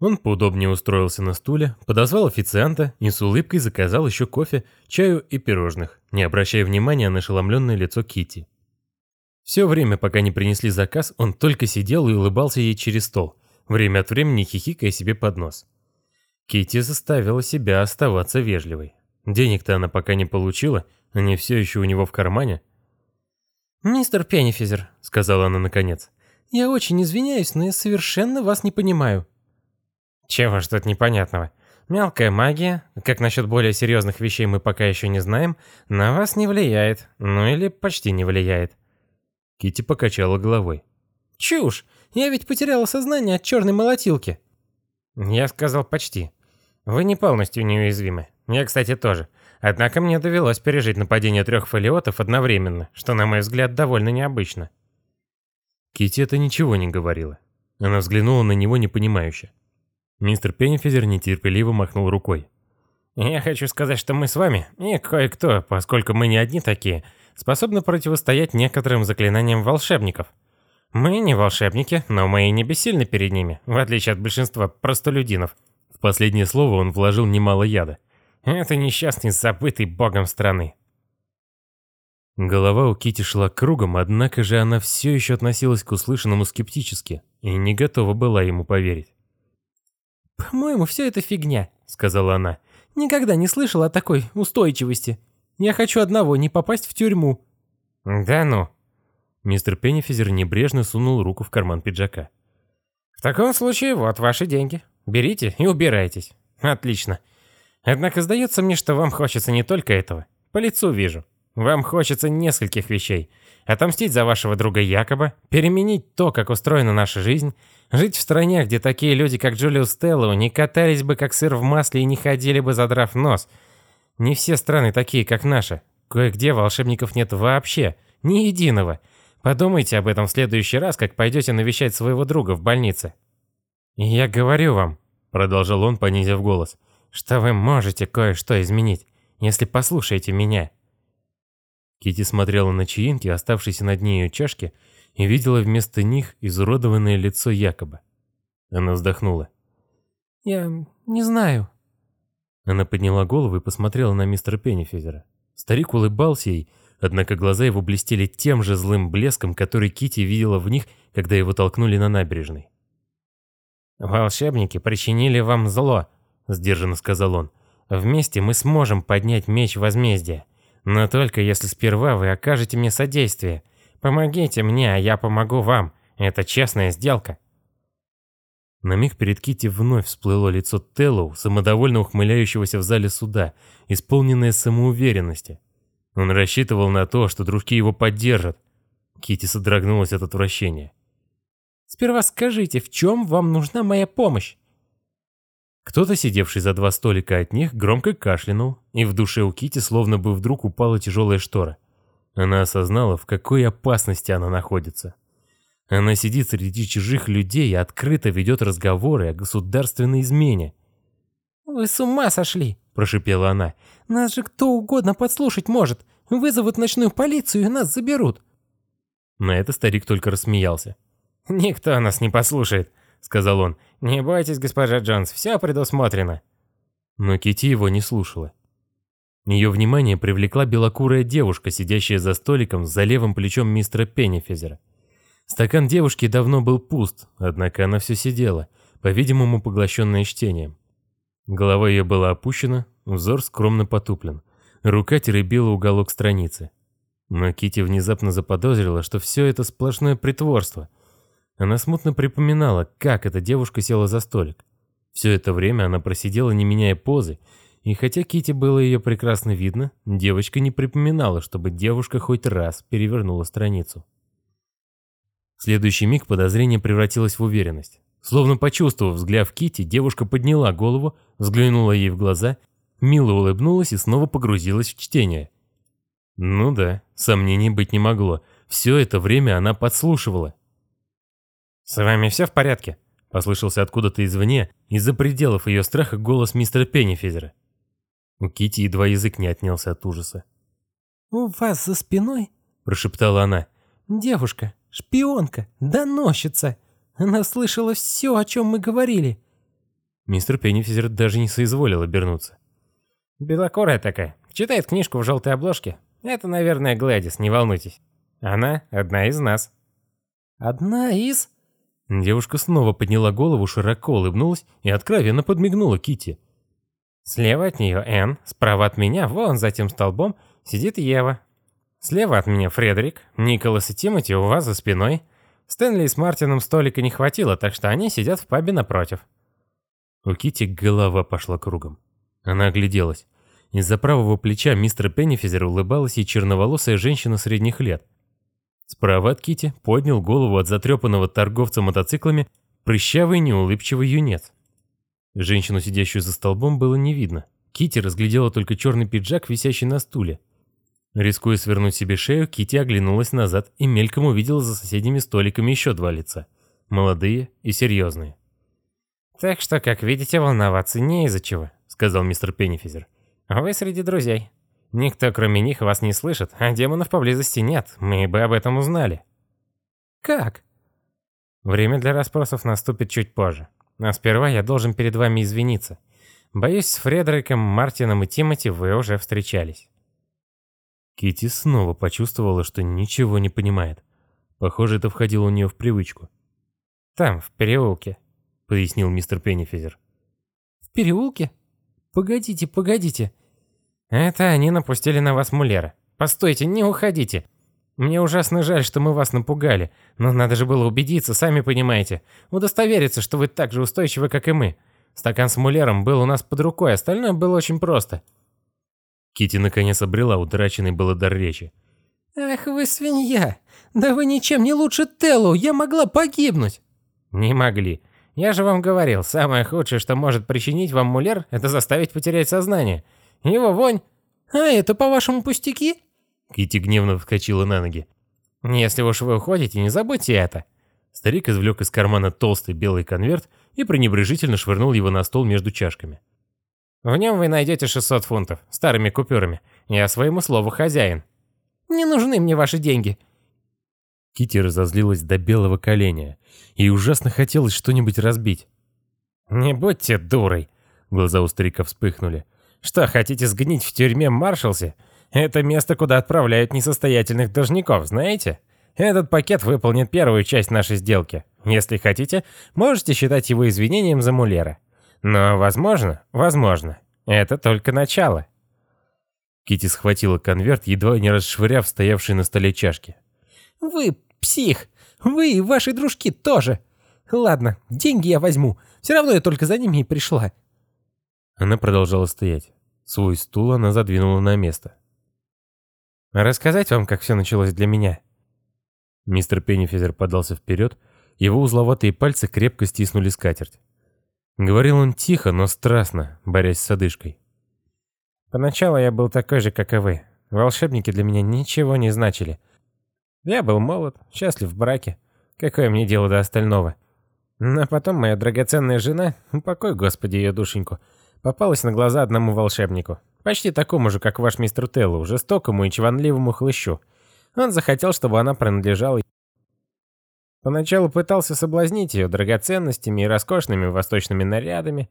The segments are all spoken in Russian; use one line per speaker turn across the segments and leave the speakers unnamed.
Он поудобнее устроился на стуле, подозвал официанта и с улыбкой заказал еще кофе, чаю и пирожных, не обращая внимания на ошеломленное лицо Кити. Все время, пока не принесли заказ, он только сидел и улыбался ей через стол, время от времени хихикая себе под нос. Кити заставила себя оставаться вежливой. Денег-то она пока не получила, они все еще у него в кармане.
«Мистер Пеннифизер», — сказала она наконец, — «я очень извиняюсь, но я совершенно вас не понимаю».
Чего ж тут непонятного? Мелкая магия, как насчет более серьезных вещей мы пока еще не знаем, на вас не влияет, ну или почти не влияет.
Кити покачала головой.
Чушь! Я ведь потеряла сознание от черной молотилки.
Я сказал почти. Вы не полностью неуязвимы. Я, кстати, тоже. Однако мне довелось пережить нападение трех фолиотов одновременно, что, на мой взгляд, довольно необычно.
Кити это ничего не говорила. Она взглянула на него непонимающе. Мистер Пеннифизер нетерпеливо махнул рукой.
«Я хочу сказать, что мы с вами, и кое-кто, поскольку мы не одни такие, способны противостоять некоторым заклинаниям волшебников. Мы не волшебники, но мы и не бессильны перед ними, в отличие от большинства простолюдинов».
В последнее слово он вложил немало яда.
«Это несчастный, забытый богом страны».
Голова у Кити шла кругом, однако же она все еще относилась к услышанному скептически и не готова была ему поверить.
«По-моему, все это фигня», — сказала она. «Никогда не слышала о такой устойчивости. Я хочу одного, не попасть в тюрьму».
«Да ну».
Мистер Пеннифизер небрежно сунул руку в карман пиджака.
«В таком случае вот ваши деньги. Берите и убирайтесь. Отлично. Однако сдается мне, что вам хочется не только этого. По лицу вижу. Вам хочется нескольких вещей. Отомстить за вашего друга Якоба, переменить то, как устроена наша жизнь, жить в стране, где такие люди, как Джулиус Стеллоу, не катались бы как сыр в масле и не ходили бы задрав нос. Не все страны такие, как наша. Кое-где волшебников нет вообще, ни единого. Подумайте об этом в следующий раз, как пойдете навещать своего друга в больнице. Я говорю вам, продолжал он, понизив голос, что вы можете кое-что изменить, если послушаете меня.
Кити смотрела на чаинки, оставшиеся на дне ее чашки, и видела вместо них изуродованное лицо Якоба. Она вздохнула.
«Я не знаю».
Она подняла голову и посмотрела на мистера Пеннифизера. Старик улыбался ей, однако глаза его блестели тем же злым блеском, который Кити видела в них, когда его толкнули на набережной.
«Волшебники причинили вам зло», — сдержанно сказал он. «Вместе мы сможем поднять меч возмездия. Но только если сперва вы окажете мне содействие. Помогите мне, а я помогу вам. Это честная сделка».
На миг перед Кити вновь всплыло лицо Теллоу, самодовольно ухмыляющегося в зале суда, исполненное самоуверенности. Он рассчитывал на то, что дружки его поддержат. Кити содрогнулась от отвращения.
«Сперва скажите, в чем вам нужна моя помощь?»
Кто-то, сидевший за два столика от них, громко кашлянул, и в душе у Кити словно бы вдруг упала тяжелая штора. Она осознала, в какой опасности она находится. Она сидит среди чужих людей и открыто ведет разговоры о государственной измене.
«Вы с ума сошли!» – прошипела она. «Нас же кто угодно подслушать может. Вызовут ночную полицию и нас заберут».
На это старик только рассмеялся.
«Никто нас не послушает», — сказал он. «Не бойтесь, госпожа Джонс, все предусмотрено».
Но Кити его не слушала. Ее внимание привлекла белокурая девушка, сидящая за столиком за левым плечом мистера Пеннифизера. Стакан девушки давно был пуст, однако она все сидела, по-видимому, поглощенная чтением. Голова ее была опущена, взор скромно потуплен. Рука теребила уголок страницы. Но Кити внезапно заподозрила, что все это сплошное притворство — она смутно припоминала, как эта девушка села за столик. Все это время она просидела, не меняя позы, и хотя Кити было ее прекрасно видно, девочка не припоминала, чтобы девушка хоть раз перевернула страницу. В следующий миг подозрение превратилось в уверенность. Словно почувствовав взгляд Кити, девушка подняла голову, взглянула ей в глаза, мило улыбнулась и снова погрузилась в чтение. Ну да, сомнений быть не могло. Все это время она подслушивала.
«С вами все в порядке?» — послышался откуда-то извне, из-за пределов ее страха голос мистера Пеннифизера.
У Кити едва язык не отнялся от ужаса.
«У вас за спиной?»
— прошептала она.
«Девушка, шпионка, доносчица. Она слышала все, о чем мы говорили».
Мистер Пеннифизер даже не соизволил обернуться.
«Белокурая такая. Читает книжку в желтой обложке. Это, наверное, Глэдис, не волнуйтесь. Она одна из нас».
«Одна из...»
Девушка снова подняла голову, широко улыбнулась и откровенно подмигнула Кити.
Слева от нее Энн, справа от меня, вон за тем столбом, сидит Ева. Слева от меня Фредерик, Николас и Тимоти у вас за спиной. Стэнли с Мартином столика не хватило, так что они сидят в пабе напротив.
У Кити голова пошла кругом. Она огляделась. Из-за правого плеча мистера Пеннифизера улыбалась и черноволосая женщина средних лет. Справа от Кити поднял голову от затрепанного торговца мотоциклами прыщавый неулыбчивый юнец. Женщину, сидящую за столбом, было не видно. Кити разглядела только черный пиджак, висящий на стуле. Рискуя свернуть себе шею, Кити оглянулась назад и мельком увидела за соседними столиками еще два лица. Молодые и серьезные.
«Так что, как видите, волноваться не из-за чего», — сказал мистер Пеннифизер. «Вы среди друзей. Никто, кроме них, вас не слышит, а демонов поблизости нет. Мы бы об этом узнали».
«Как?»
«Время для расспросов наступит чуть позже. А сперва я должен перед вами извиниться. Боюсь, с Фредериком, Мартином и Тимоти вы уже встречались».
Кити снова почувствовала, что ничего не понимает. Похоже, это входило у нее в привычку.
«Там, в переулке», —
пояснил мистер Пеннифизер.
«В переулке? Погодите, погодите».
«Это они напустили на вас мулера. Постойте, не уходите. Мне ужасно жаль, что мы вас напугали, но надо же было убедиться, сами понимаете. Удостовериться, что вы так же устойчивы, как и мы. Стакан с мулером был у нас под рукой, остальное было очень просто».
Кити наконец обрела утраченный было дар речи.
«Ах вы свинья! Да вы ничем не лучше Теллу, я могла погибнуть!»
«Не могли. Я же вам говорил, самое худшее, что может причинить вам мулер, это заставить потерять сознание. Его вонь...»
«А это, по-вашему, пустяки?»
Кити гневно вскочила на ноги.
«Если уж вы уходите, не забудьте это».
Старик извлек из кармана толстый белый конверт и пренебрежительно швырнул его на стол между чашками.
«В нем вы найдете 600 фунтов, старыми купюрами. Я своему слову хозяин».
«Не нужны мне ваши деньги».
Кити разозлилась до белого коленя. и ужасно хотелось что-нибудь разбить.
«Не будьте дурой!» Глаза у старика вспыхнули. «Что, хотите сгнить в тюрьме Маршалсе? Это место, куда отправляют несостоятельных должников, знаете? Этот пакет выполнит первую часть нашей сделки. Если хотите, можете считать его извинением за Мулера. Но, возможно, возможно, это только начало.
Кити схватила конверт, едва не расшвыряв стоявшие на столе чашки.
«Вы псих! Вы и ваши дружки тоже! Ладно, деньги я возьму. Все равно я только за ними и пришла».
Она продолжала стоять. Свой стул она задвинула на место.
Рассказать вам, как все началось для меня?»
Мистер Пеннифизер подался вперед, его узловатые пальцы крепко стиснули скатерть. Говорил он тихо, но страстно, борясь с одышкой.
«Поначалу я был такой же, как и вы. Волшебники для меня ничего не значили. Я был молод, счастлив в браке. Какое мне дело до остального? Но потом моя драгоценная жена, упокой, Господи, ее душеньку, попалась на глаза одному волшебнику. Почти такому же, как ваш мистер Теллоу, жестокому и чванливому хлыщу. Он захотел, чтобы она принадлежала Поначалу пытался соблазнить ее драгоценностями и роскошными восточными нарядами,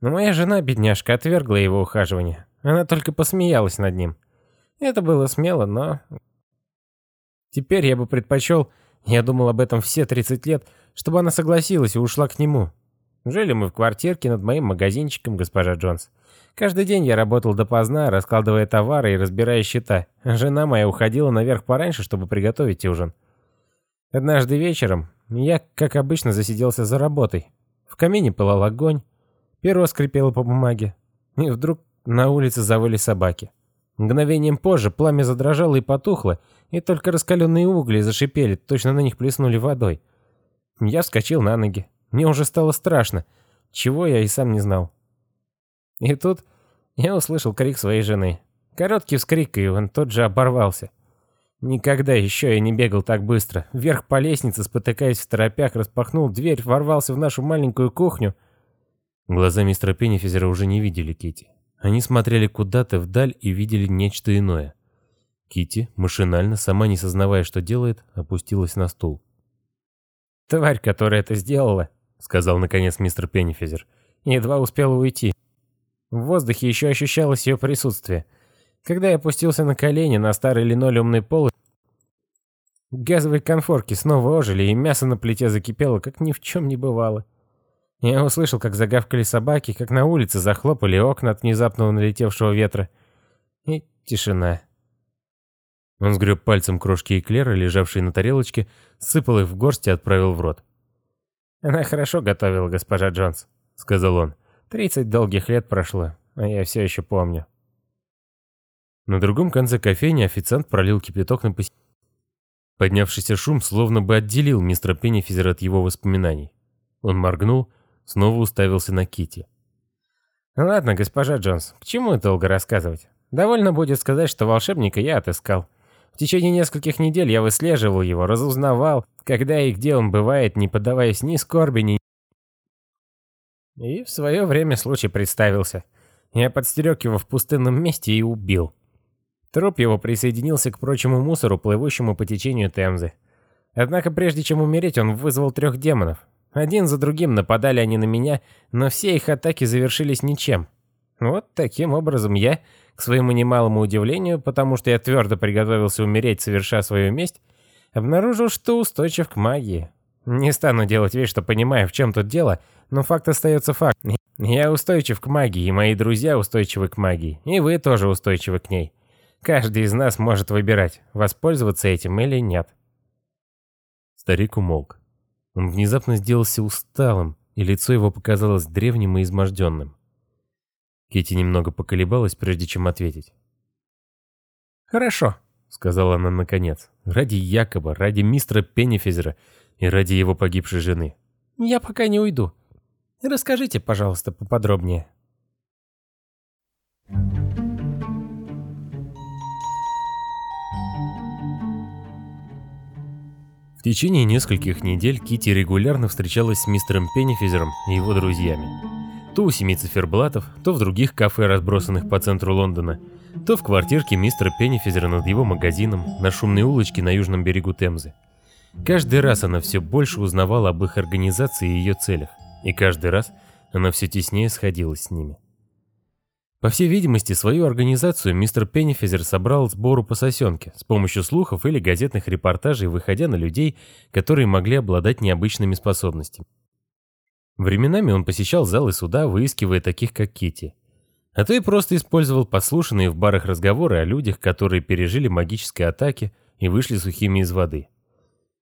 но моя жена, бедняжка, отвергла его ухаживание. Она только посмеялась над ним. Это было смело, но... Теперь я бы предпочел, я думал об этом все 30 лет, чтобы она согласилась и ушла к нему. Жили мы в квартирке над моим магазинчиком, госпожа Джонс. Каждый день я работал допоздна, раскладывая товары и разбирая счета. Жена моя уходила наверх пораньше, чтобы приготовить ужин. Однажды вечером я, как обычно, засиделся за работой. В камине пылал огонь, перо скрипело по бумаге. И вдруг на улице завыли собаки. Мгновением позже пламя задрожало и потухло, и только раскаленные угли зашипели, точно на них плеснули водой. Я вскочил на ноги. Мне уже стало страшно, чего я и сам не знал. И тут я услышал крик своей жены. Короткий вскрик, и он тот же оборвался. Никогда еще я не бегал так быстро. Вверх по лестнице, спотыкаясь в торопях, распахнул дверь, ворвался в нашу маленькую кухню.
Глаза мистера Пеннифизера уже не видели Кити. Они смотрели куда-то вдаль и видели нечто иное. Кити машинально, сама не сознавая, что делает, опустилась на стул.
«Тварь, которая это сделала», —
сказал наконец мистер Пеннифизер,
Едва успела уйти. В воздухе еще ощущалось ее присутствие. Когда я опустился на колени на старый линолеумный пол, газовые конфорки снова ожили, и мясо на плите закипело, как ни в чем не бывало. Я услышал, как загавкали собаки, как на улице захлопали окна от внезапного налетевшего ветра. И тишина.
Он сгреб пальцем крошки эклера, лежавшие на тарелочке, сыпал их в горсть и отправил в рот.
«Она хорошо готовила, госпожа Джонс», — сказал он. «Тридцать долгих лет прошло, а я все еще помню».
На другом конце кофейни официант пролил кипяток на посетителя. Поднявшийся шум словно бы отделил мистера Пеннифизера от его воспоминаний. Он моргнул, снова уставился на Кити.
«Ладно, госпожа Джонс, к чему долго рассказывать? Довольно будет сказать, что волшебника я отыскал. В течение нескольких недель я выслеживал его, разузнавал, когда и где он бывает, не поддаваясь ни скорби, ни... И в свое время случай представился. Я подстерег его в пустынном месте и убил. Труп его присоединился к прочему мусору, плывущему по течению Темзы. Однако прежде чем умереть, он вызвал трех демонов. Один за другим нападали они на меня, но все их атаки завершились ничем. Вот таким образом я, к своему немалому удивлению, потому что я твердо приготовился умереть, соверша свою месть, обнаружил, что устойчив к магии. Не стану делать вид, что понимаю, в чем тут дело, но факт остается факт. Я устойчив к магии, и мои друзья устойчивы к магии, и вы тоже устойчивы к ней. Каждый из нас может выбирать, воспользоваться этим или нет.
Старик умолк. Он внезапно сделался усталым, и лицо его показалось древним и изможденным. Кити немного поколебалась, прежде чем ответить.
«Хорошо», — сказала она наконец, ради Якоба, ради мистера Пеннифизера и ради его погибшей жены. «Я пока не уйду. Расскажите, пожалуйста, поподробнее».
В течение нескольких недель Кити регулярно встречалась с мистером Пеннифизером и его друзьями то у семи циферблатов, то в других кафе, разбросанных по центру Лондона, то в квартирке мистера Пеннифизера над его магазином на шумной улочке на южном берегу Темзы. Каждый раз она все больше узнавала об их организации и ее целях, и каждый раз она все теснее сходилась с ними. По всей видимости, свою организацию мистер Пеннифизер собрал сбору по сосенке с помощью слухов или газетных репортажей, выходя на людей, которые могли обладать необычными способностями. Временами он посещал залы суда, выискивая таких, как Кити. А то и просто использовал подслушанные в барах разговоры о людях, которые пережили магические атаки и вышли сухими из воды.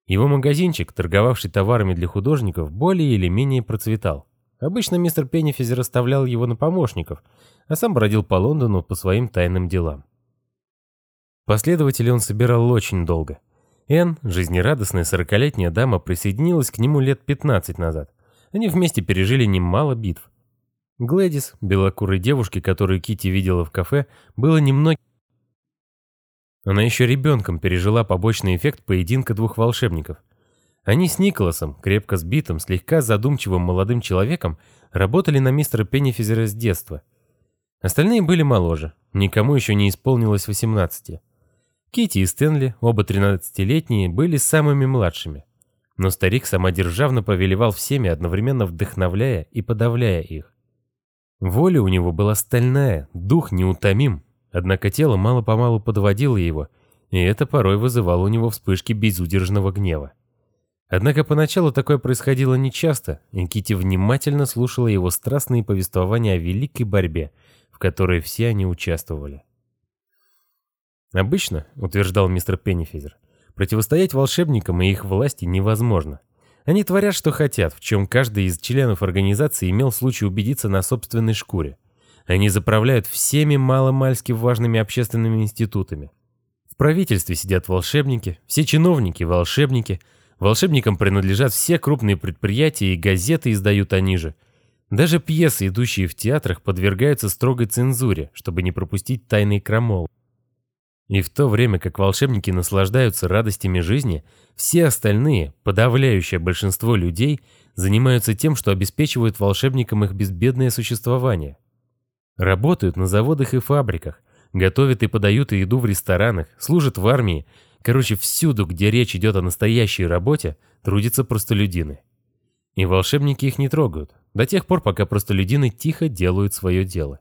Его магазинчик, торговавший товарами для художников, более или менее процветал. Обычно мистер Пеннифизер оставлял его на помощников, а сам бродил по Лондону по своим тайным делам. Последователей он собирал очень долго. Энн, жизнерадостная сорокалетняя дама, присоединилась к нему лет 15 назад – они вместе пережили немало битв. Глэдис, белокурой девушке, которую Кити видела в кафе, было немного... Она еще ребенком пережила побочный эффект поединка двух волшебников. Они с Николасом, крепко сбитым, слегка задумчивым молодым человеком, работали на мистера Пеннифизера с детства. Остальные были моложе, никому еще не исполнилось 18. Кити и Стэнли, оба 13-летние, были самыми младшими. Но старик самодержавно повелевал всеми, одновременно вдохновляя и подавляя их. Воля у него была стальная, дух неутомим, однако тело мало-помалу подводило его, и это порой вызывало у него вспышки безудержного гнева. Однако поначалу такое происходило нечасто, и Кити внимательно слушала его страстные повествования о великой борьбе, в которой все они участвовали. «Обычно», — утверждал мистер Пеннифизер, Противостоять волшебникам и их власти невозможно. Они творят, что хотят, в чем каждый из членов организации имел случай убедиться на собственной шкуре. Они заправляют всеми маломальски важными общественными институтами. В правительстве сидят волшебники, все чиновники – волшебники, волшебникам принадлежат все крупные предприятия и газеты издают они же. Даже пьесы, идущие в театрах, подвергаются строгой цензуре, чтобы не пропустить тайный крамол. И в то время как волшебники наслаждаются радостями жизни, все остальные, подавляющее большинство людей, занимаются тем, что обеспечивают волшебникам их безбедное существование. Работают на заводах и фабриках, готовят и подают еду в ресторанах, служат в армии. Короче, всюду, где речь идет о настоящей работе, трудятся простолюдины. И волшебники их не трогают. до тех пор, пока простолюдины тихо делают свое дело.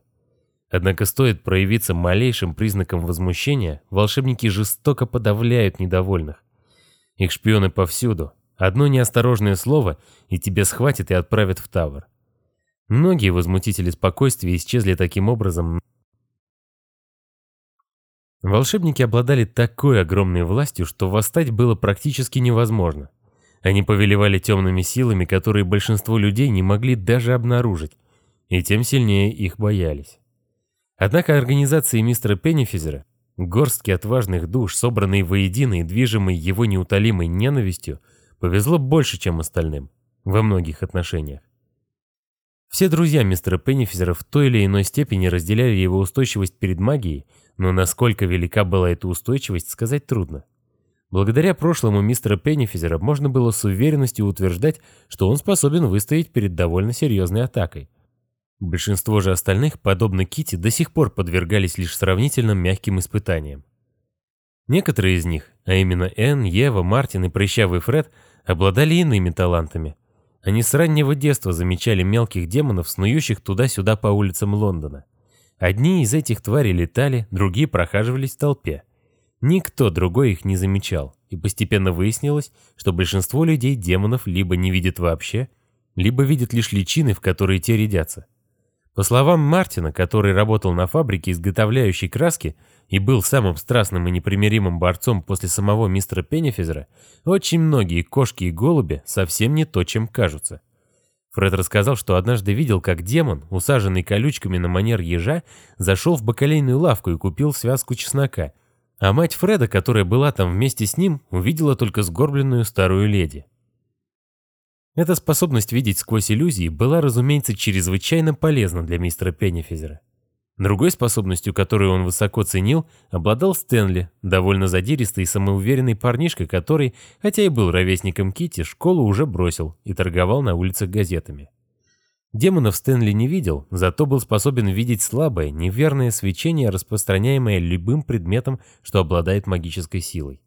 Однако стоит проявиться малейшим признаком возмущения, волшебники жестоко подавляют недовольных. Их шпионы повсюду. Одно неосторожное слово, и тебя схватят и отправят в Тавр. Многие возмутители спокойствия исчезли таким образом. Волшебники обладали такой огромной властью, что восстать было практически невозможно. Они повелевали темными силами, которые большинство людей не могли даже обнаружить, и тем сильнее их боялись. Однако организации мистера Пеннифизера, горстки отважных душ, собранные воедино и движимые его неутолимой ненавистью, повезло больше, чем остальным, во многих отношениях. Все друзья мистера Пеннифизера в той или иной степени разделяли его устойчивость перед магией, но насколько велика была эта устойчивость, сказать трудно. Благодаря прошлому мистера Пеннифизера можно было с уверенностью утверждать, что он способен выстоять перед довольно серьезной атакой – Большинство же остальных, подобно Кити, до сих пор подвергались лишь сравнительно мягким испытаниям. Некоторые из них, а именно Энн, Ева, Мартин и прыщавый Фред, обладали иными талантами. Они с раннего детства замечали мелких демонов, снующих туда-сюда по улицам Лондона. Одни из этих тварей летали, другие прохаживались в толпе. Никто другой их не замечал, и постепенно выяснилось, что большинство людей демонов либо не видят вообще, либо видят лишь личины, в которые те рядятся. По словам Мартина, который работал на фабрике, изготовляющей краски, и был самым страстным и непримиримым борцом после самого мистера Пеннифизера, очень многие кошки и голуби совсем не то, чем кажутся. Фред рассказал, что однажды видел, как демон, усаженный колючками на манер ежа, зашел в бакалейную лавку и купил связку чеснока, а мать Фреда, которая была там вместе с ним, увидела только сгорбленную старую леди. Эта способность видеть сквозь иллюзии была, разумеется, чрезвычайно полезна для мистера Пеннифизера. Другой способностью, которую он высоко ценил, обладал Стэнли, довольно задиристый и самоуверенный парнишка, который, хотя и был ровесником Кити, школу уже бросил и торговал на улицах газетами. Демонов Стэнли не видел, зато был способен видеть слабое, неверное свечение, распространяемое любым предметом, что обладает магической силой.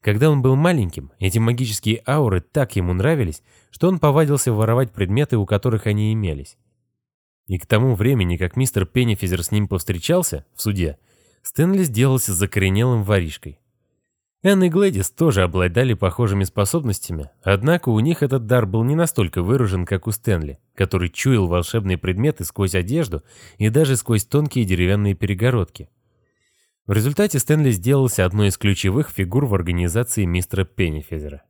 Когда он был маленьким, эти магические ауры так ему нравились, что он повадился воровать предметы, у которых они имелись. И к тому времени, как мистер Пеннифизер с ним повстречался в суде, Стэнли сделался закоренелым воришкой. Энн и Глэдис тоже обладали похожими способностями, однако у них этот дар был не настолько выражен, как у Стэнли, который чуял волшебные предметы сквозь одежду и даже сквозь тонкие деревянные перегородки. В результате Стэнли сделался одной из ключевых фигур в организации мистера Пеннифизера.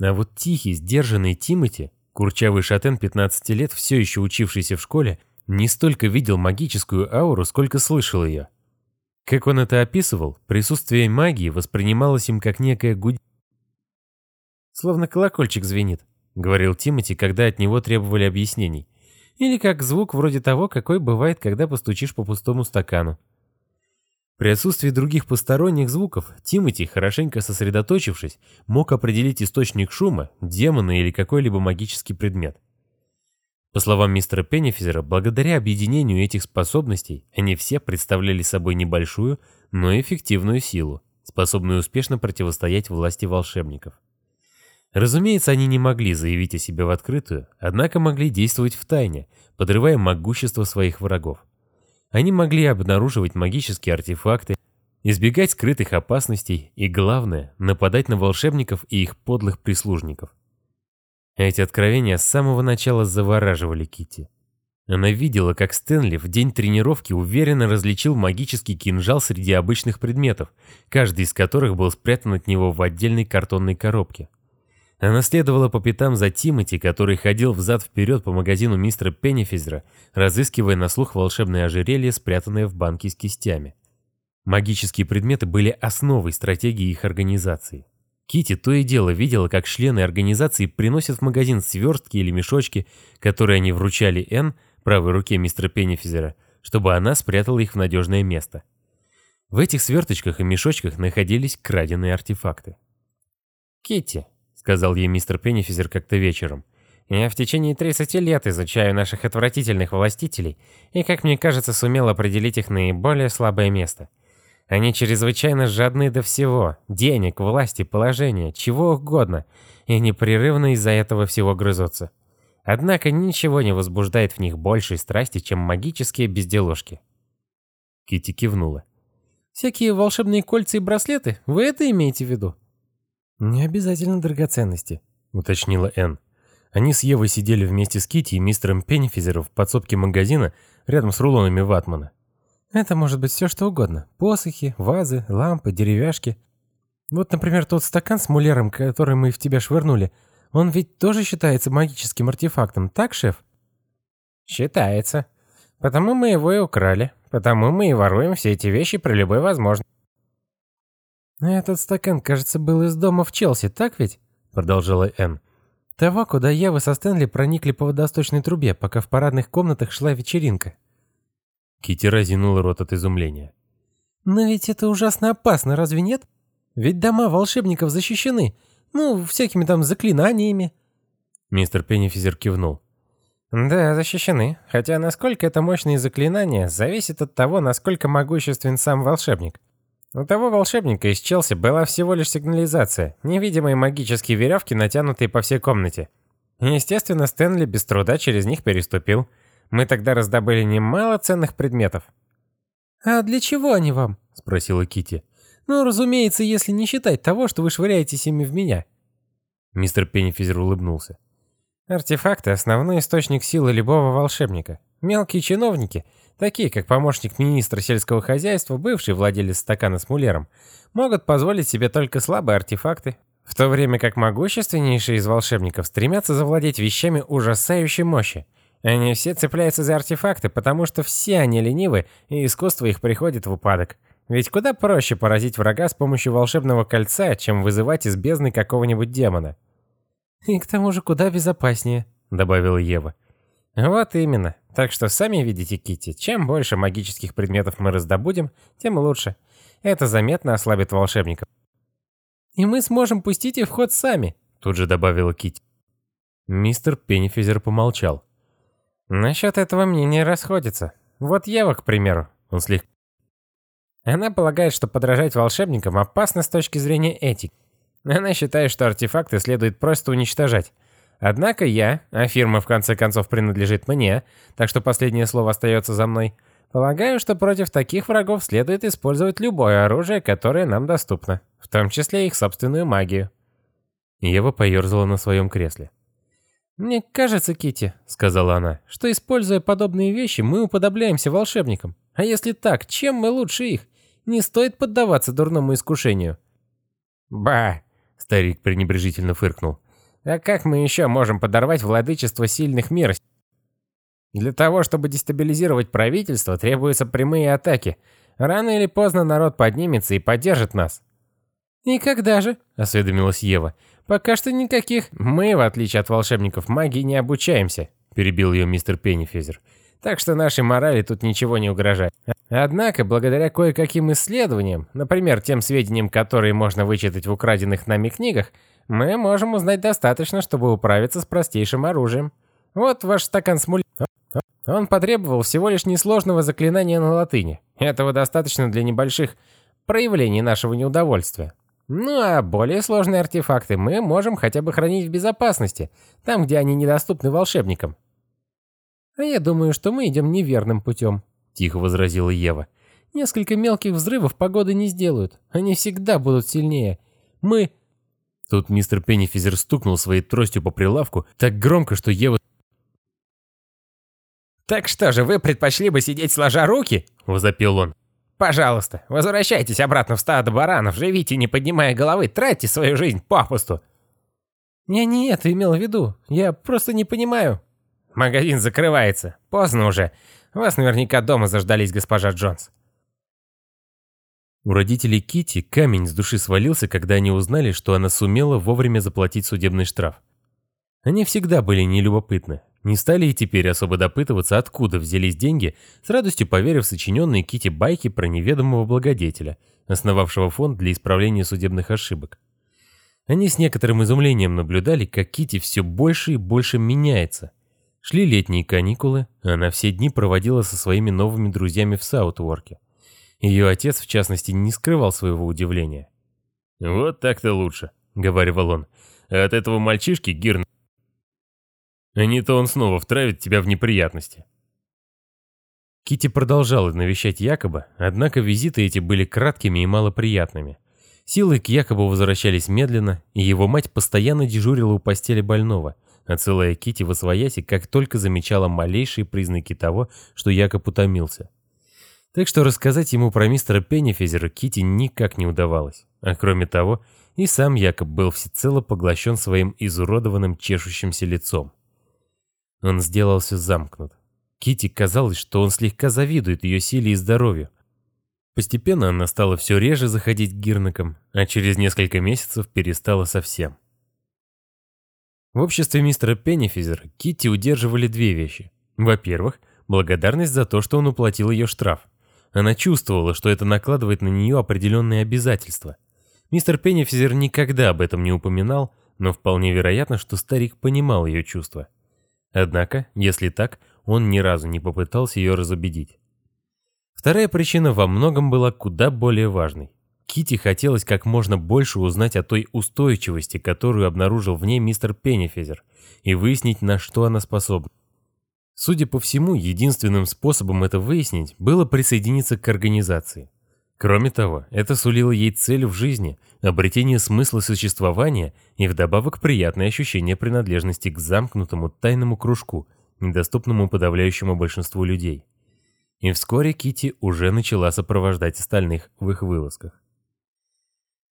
А вот тихий, сдержанный Тимоти, курчавый шатен 15 лет, все еще учившийся в школе, не столько видел магическую ауру, сколько слышал ее. Как он это описывал, присутствие магии воспринималось им как некое гудь... «Словно колокольчик звенит», — говорил Тимоти, когда от него требовали объяснений. «Или как звук вроде того, какой бывает, когда постучишь по пустому стакану. При отсутствии других посторонних звуков, Тимати, хорошенько сосредоточившись, мог определить источник шума, демона или какой-либо магический предмет. По словам мистера Пеннифизера, благодаря объединению этих способностей, они все представляли собой небольшую, но эффективную силу, способную успешно противостоять власти волшебников. Разумеется, они не могли заявить о себе в открытую, однако могли действовать в тайне, подрывая могущество своих врагов. Они могли обнаруживать магические артефакты, избегать скрытых опасностей и, главное, нападать на волшебников и их подлых прислужников. Эти откровения с самого начала завораживали Кити. Она видела, как Стэнли в день тренировки уверенно различил магический кинжал среди обычных предметов, каждый из которых был спрятан от него в отдельной картонной коробке. Она следовала по пятам за Тимати, который ходил взад-вперед по магазину мистера Пеннифизера, разыскивая на слух волшебное ожерелье, спрятанное в банке с кистями. Магические предметы были основой стратегии их организации. Кити то и дело видела, как члены организации приносят в магазин сверстки или мешочки, которые они вручали Энн, правой руке мистера Пеннифизера, чтобы она спрятала их в надежное место. В этих сверточках и мешочках находились краденые артефакты. «Китти», сказал ей мистер Пеннифизер как-то вечером. «Я в течение 30 лет изучаю наших отвратительных властителей и, как мне кажется, сумел определить их наиболее слабое место. Они чрезвычайно жадны до всего – денег, власти, положения, чего угодно, и непрерывно из-за этого всего грызутся.
Однако ничего не возбуждает в них большей страсти, чем магические безделушки.
Кити кивнула.
«Всякие волшебные кольца и браслеты? Вы это имеете в виду?»
«Не обязательно драгоценности», — уточнила Энн. Они с Евой сидели вместе с Кити и мистером Пеннифизером в подсобке магазина рядом с рулонами ватмана. «Это может быть все что угодно. Посохи, вазы, лампы, деревяшки. Вот, например, тот стакан с мулером, который мы в тебя швырнули. Он ведь тоже считается магическим артефактом, так, шеф?»
«Считается. Потому мы его и украли. Потому мы и воруем все эти вещи при любой возможности».
«Этот стакан, кажется, был из дома в Челси, так ведь?» Продолжала Энн. Того, куда Ева со Стэнли проникли по водосточной трубе, пока в парадных комнатах шла вечеринка.
Кити разинула рот от изумления.
«Но ведь это ужасно опасно, разве нет? Ведь дома волшебников защищены. Ну, всякими там заклинаниями».
Мистер Пеннифизер кивнул.
«Да, защищены. Хотя насколько это мощные заклинания, зависит от того, насколько могуществен сам волшебник. У того волшебника из Челси была всего лишь сигнализация, невидимые магические веревки, натянутые по всей комнате. Естественно, Стэнли без труда через них переступил. Мы тогда раздобыли немало ценных предметов.
«А для чего они вам?» – спросила Кити. «Ну, разумеется, если не считать того, что вы швыряетесь ими в меня».
Мистер Пеннифизер улыбнулся.
«Артефакты – основной источник силы любого волшебника. Мелкие чиновники – такие как помощник министра сельского хозяйства, бывший владелец стакана с мулером, могут позволить себе только слабые артефакты, в то время как могущественнейшие из волшебников стремятся завладеть вещами ужасающей мощи. Они все цепляются за артефакты, потому что все они ленивы, и искусство их приходит в упадок. Ведь куда проще поразить врага с помощью волшебного кольца, чем вызывать из бездны какого-нибудь демона.
«И к тому же куда безопаснее», — добавила Ева.
Вот именно. Так что сами видите, Кити, чем больше магических предметов мы раздобудем, тем лучше. Это заметно ослабит волшебников.
И мы сможем пустить их в ход сами,
тут же добавила Кити. Мистер Пеннифизер помолчал.
Насчет этого мнение расходится. Вот Ева, к примеру. Он слегка... Она полагает, что подражать волшебникам опасно с точки зрения этики. Она считает, что артефакты следует просто уничтожать. Однако я, а фирма в конце концов принадлежит мне, так что последнее слово остается за мной, полагаю, что против таких врагов следует использовать любое оружие, которое нам доступно, в том числе их собственную магию.
Ева поерзала на своем кресле.
«Мне кажется, Кити, сказала она, — что, используя подобные вещи, мы уподобляемся волшебникам. А если так, чем мы лучше их? Не стоит поддаваться дурному искушению».
«Ба!» — старик пренебрежительно фыркнул. А как мы еще можем подорвать владычество сильных мира? Для того, чтобы дестабилизировать правительство, требуются прямые атаки. Рано или поздно народ поднимется и поддержит нас.
«И когда же?» – осведомилась Ева. «Пока что никаких...»
«Мы, в отличие от волшебников магии, не обучаемся», – перебил ее мистер Пеннифизер. «Так что нашей морали тут ничего не угрожает. Однако, благодаря кое-каким исследованиям, например, тем сведениям, которые можно вычитать в украденных нами книгах, мы можем узнать достаточно, чтобы управиться с простейшим оружием. Вот ваш стакан с муль... Он потребовал всего лишь несложного заклинания на латыни. Этого достаточно для небольших проявлений нашего неудовольствия. Ну а более сложные артефакты мы можем хотя бы хранить в безопасности, там, где они недоступны волшебникам.
«А я думаю, что мы идем неверным путем», —
тихо возразила Ева.
«Несколько мелких взрывов погоды не сделают. Они всегда будут сильнее. Мы
Тут мистер Пеннифизер стукнул своей тростью по прилавку так громко, что Ева...
«Так что же, вы предпочли бы сидеть сложа руки?» — возопил он. «Пожалуйста, возвращайтесь обратно в стадо баранов, живите, не поднимая головы, тратьте свою жизнь попусту».
«Я не это имел в виду, я просто не понимаю».
«Магазин закрывается, поздно уже. Вас наверняка дома заждались, госпожа Джонс».
У родителей Кити камень с души свалился, когда они узнали, что она сумела вовремя заплатить судебный штраф. Они всегда были нелюбопытны, не стали и теперь особо допытываться, откуда взялись деньги, с радостью поверив в сочиненные Кити байки про неведомого благодетеля, основавшего фонд для исправления судебных ошибок. Они с некоторым изумлением наблюдали, как Кити все больше и больше меняется. Шли летние каникулы, а она все дни проводила со своими новыми друзьями в Саутворке. Ее отец, в частности, не скрывал своего удивления. «Вот так-то лучше», — говорил он. «От этого мальчишки Гирн А не то он снова втравит тебя в неприятности.
Кити продолжала навещать Якоба, однако визиты эти были краткими и малоприятными. Силы к Якобу возвращались медленно, и его мать постоянно дежурила у постели больного, отсылая Кити в освояси, как только замечала малейшие признаки того, что Якоб утомился. Так что рассказать ему про мистера Пеннифизера Кити никак не удавалось. А кроме того, и сам Якоб был всецело поглощен своим изуродованным чешущимся лицом. Он сделался замкнут. Кити казалось, что он слегка завидует ее силе и здоровью. Постепенно она стала все реже заходить к гирнакам, а через несколько месяцев перестала совсем. В обществе мистера Пеннифизера Кити удерживали две вещи. Во-первых, благодарность за то, что он уплатил ее штраф. Она чувствовала, что это накладывает на нее определенные обязательства. Мистер Пеннифизер никогда об этом не упоминал, но вполне вероятно, что старик понимал ее чувства. Однако, если так, он ни разу не попытался ее разубедить. Вторая причина во многом была куда более важной. Кити хотелось как можно больше узнать о той устойчивости, которую обнаружил в ней мистер Пеннифизер, и выяснить, на что она способна. Судя по всему, единственным способом это выяснить было присоединиться к организации. Кроме того, это сулило ей цель в жизни, обретение смысла существования и вдобавок приятное ощущение принадлежности к замкнутому тайному кружку, недоступному подавляющему большинству людей. И вскоре Кити уже начала сопровождать остальных в их вылазках.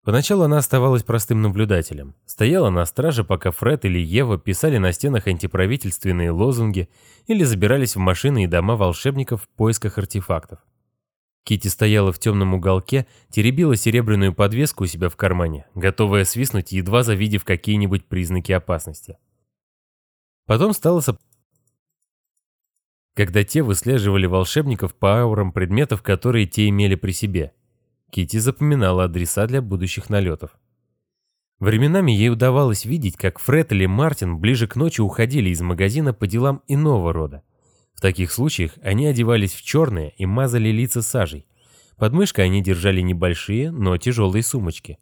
Поначалу она оставалась простым наблюдателем. Стояла на страже, пока Фред или Ева писали на стенах антиправительственные лозунги или забирались в машины и дома волшебников в поисках артефактов. Кити стояла в темном уголке, теребила серебряную подвеску у себя в кармане, готовая свистнуть, едва завидев какие-нибудь признаки опасности. Потом стала соп... Когда те выслеживали волшебников по аурам предметов, которые те имели при себе – Кити запоминала адреса для будущих налетов. Временами ей удавалось видеть, как Фред или Мартин ближе к ночи уходили из магазина по делам иного рода. В таких случаях они одевались в черное и мазали лица сажей. Под мышкой они держали небольшие, но тяжелые сумочки.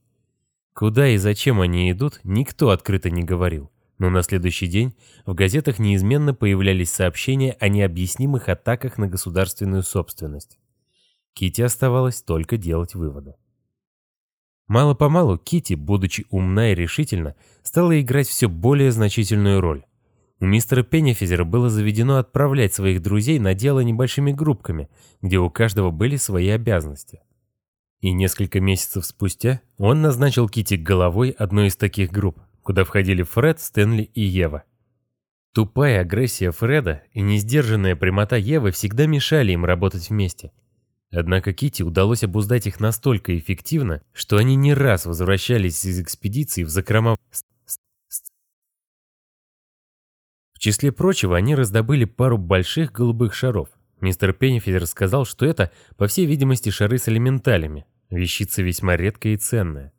Куда и зачем они идут, никто открыто не говорил. Но на следующий день в газетах неизменно появлялись сообщения о необъяснимых атаках на государственную собственность. Кити оставалось только делать выводы. Мало-помалу Кити, будучи умна и решительна, стала играть все более значительную роль. У мистера Пеннифизера было заведено отправлять своих друзей на дело небольшими группками, где у каждого были свои обязанности. И несколько месяцев спустя он назначил Кити головой одной из таких групп, куда входили Фред, Стэнли и Ева. Тупая агрессия Фреда и несдержанная прямота Евы всегда мешали им работать вместе – Однако Кити удалось обуздать их настолько эффективно, что они не раз возвращались из экспедиции в закрома... В числе прочего, они раздобыли пару больших голубых шаров. Мистер Пеннифидер сказал, что это, по всей видимости, шары с элементалями. Вещица весьма редкая и ценная.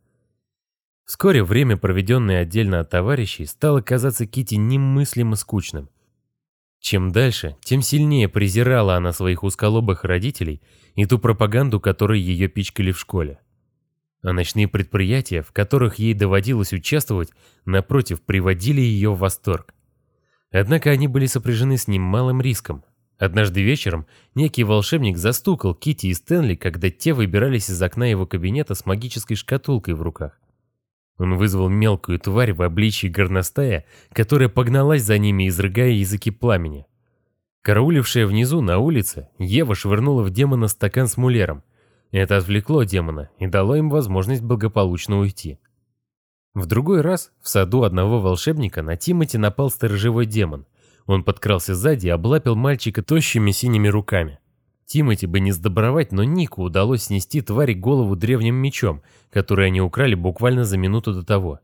Вскоре время, проведенное отдельно от товарищей, стало казаться Кити немыслимо скучным. Чем дальше, тем сильнее презирала она своих узколобых родителей и ту пропаганду, которой ее пичкали в школе. А ночные предприятия, в которых ей доводилось участвовать, напротив, приводили ее в восторг. Однако они были сопряжены с немалым риском. Однажды вечером некий волшебник застукал Кити и Стэнли, когда те выбирались из окна его кабинета с магической шкатулкой в руках. Он вызвал мелкую тварь в обличии горностая, которая погналась за ними, изрыгая языки пламени. Караулившая внизу на улице, Ева швырнула в демона стакан с мулером. Это отвлекло демона и дало им возможность благополучно уйти. В другой раз в саду одного волшебника на Тимати напал сторожевой демон. Он подкрался сзади и облапил мальчика тощими синими руками. Тимати бы не сдобровать, но Нику удалось снести твари голову древним мечом, который они украли буквально за минуту до того.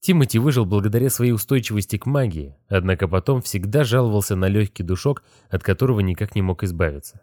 Тимати выжил благодаря своей устойчивости к магии, однако потом всегда жаловался на легкий душок, от которого никак не мог избавиться.